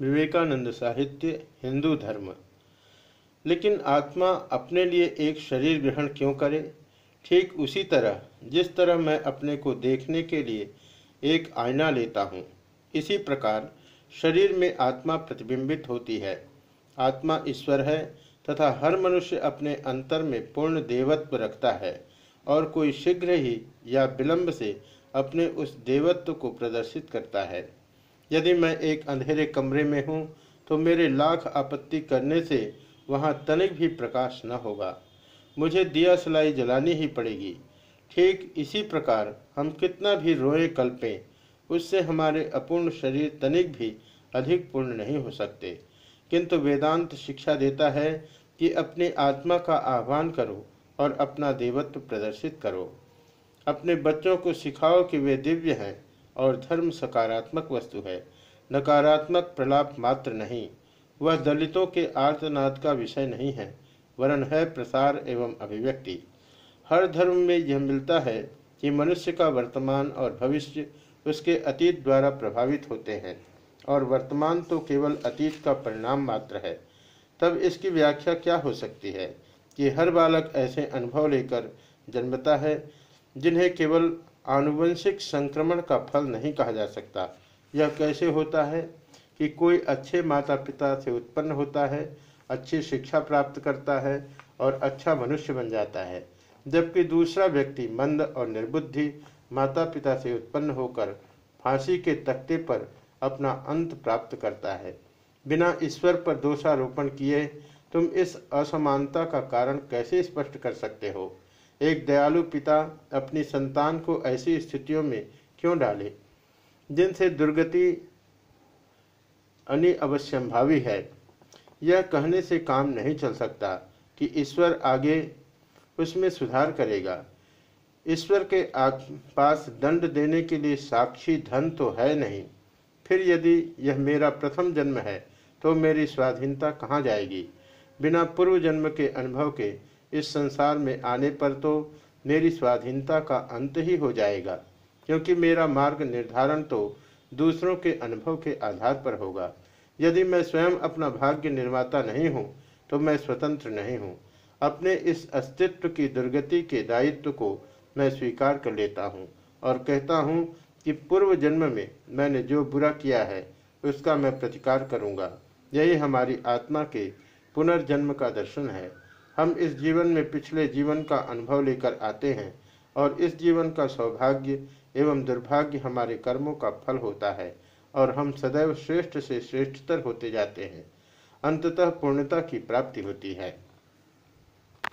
विवेकानंद साहित्य, हिंदू धर्म। लेकिन आत्मा अपने लिए एक शरीर ग्रहण क्यों करे? ठीक उसी तरह, जिस तरह मैं अपने को देखने के लिए एक आईना लेता हूँ, इसी प्रकार शरीर में आत्मा प्रतिबिंबित होती है। आत्मा ईश्वर है तथा हर मनुष्य अपने अंतर में पूर्ण देवत्व रखता है और कोई शीघ्र ही या विलंब से अपने उस देवत्व को प्रदर्शित करता है। यदि मैं एक अंधेरे कमरे में हूँ तो मेरे लाख आपत्ति करने से वहाँ तनिक भी प्रकाश न होगा। मुझे दिया सलाई जलानी ही पड़ेगी। ठीक इसी प्रकार हम कितना भी रोए, कल्पें, उससे हमारे अपूर्ण शरीर तनिक भी अधिक पूर्ण नहीं हो सकते। किंतु वेदांत शिक्षा देता है कि अपनी आत्मा का आह्वान करो और अपना देवत्व प्रदर्शित करो। अपने बच्चों को सिखाओ कि वे दिव्य हैं। और धर्म सकारात्मक वस्तु है। नकारात्मक प्रलाप मात्र नहीं, वह दलितों के आर्तनाद का विषय नहीं है, वरन है प्रसार एवं अभिव्यक्ति। हर धर्म में यह मिलता है कि मनुष्य का वर्तमान और भविष्य उसके अतीत द्वारा प्रभावित होते हैं, और वर्तमान तो केवल अतीत का परिणाम मात्र है। तब इसकी व्याख्या क्या हो सकती है कि हर बालक ऐसे अनुभव लेकर जन्मता है जिन्हें केवल आनुवंशिक संक्रमण का फल नहीं कहा जा सकता। यह कैसे होता है कि कोई अच्छे माता पिता से उत्पन्न होता है, अच्छी शिक्षा प्राप्त करता है और अच्छा मनुष्य बन जाता है, जबकि दूसरा व्यक्ति मंद और निर्बुद्धि माता पिता से उत्पन्न होकर फांसी के तख्ते पर अपना अंत प्राप्त करता है। बिना ईश्वर पर दोषारोपण किए तुम इस असमानता का कारण कैसे स्पष्ट कर सकते हो? एक दयालु पिता अपनी संतान को ऐसी स्थितियों में क्यों डाले? जिनसे दुर्गति अनिअवश्यंभावी है, यह कहने से काम नहीं चल सकता कि ईश्वर आगे उसमें सुधार करेगा। ईश्वर के पास दंड देने के लिए साक्षी धन तो है नहीं। फिर यदि यह मेरा प्रथम जन्म है तो मेरी स्वाधीनता कहाँ जाएगी? बिना पूर्व जन्म के अनुभव के इस संसार में आने पर तो मेरी स्वाधीनता का अंत ही हो जाएगा, क्योंकि मेरा मार्ग निर्धारण तो दूसरों के अनुभव के आधार पर होगा। यदि मैं स्वयं अपना भाग्य निर्माता नहीं हूँ तो मैं स्वतंत्र नहीं हूँ। अपने इस अस्तित्व की दुर्गति के दायित्व को मैं स्वीकार कर लेता हूँ और कहता हूँ कि पूर्व जन्म में मैंने जो बुरा किया है, उसका मैं प्रतिकार करूँगा। यही हमारी आत्मा के पुनर्जन्म का दर्शन है। हम इस जीवन में पिछले जीवन का अनुभव लेकर आते हैं और इस जीवन का सौभाग्य एवं दुर्भाग्य हमारे कर्मों का फल होता है और हम सदैव श्रेष्ठ से श्रेष्ठतर होते जाते हैं। अंततः पूर्णता की प्राप्ति होती है।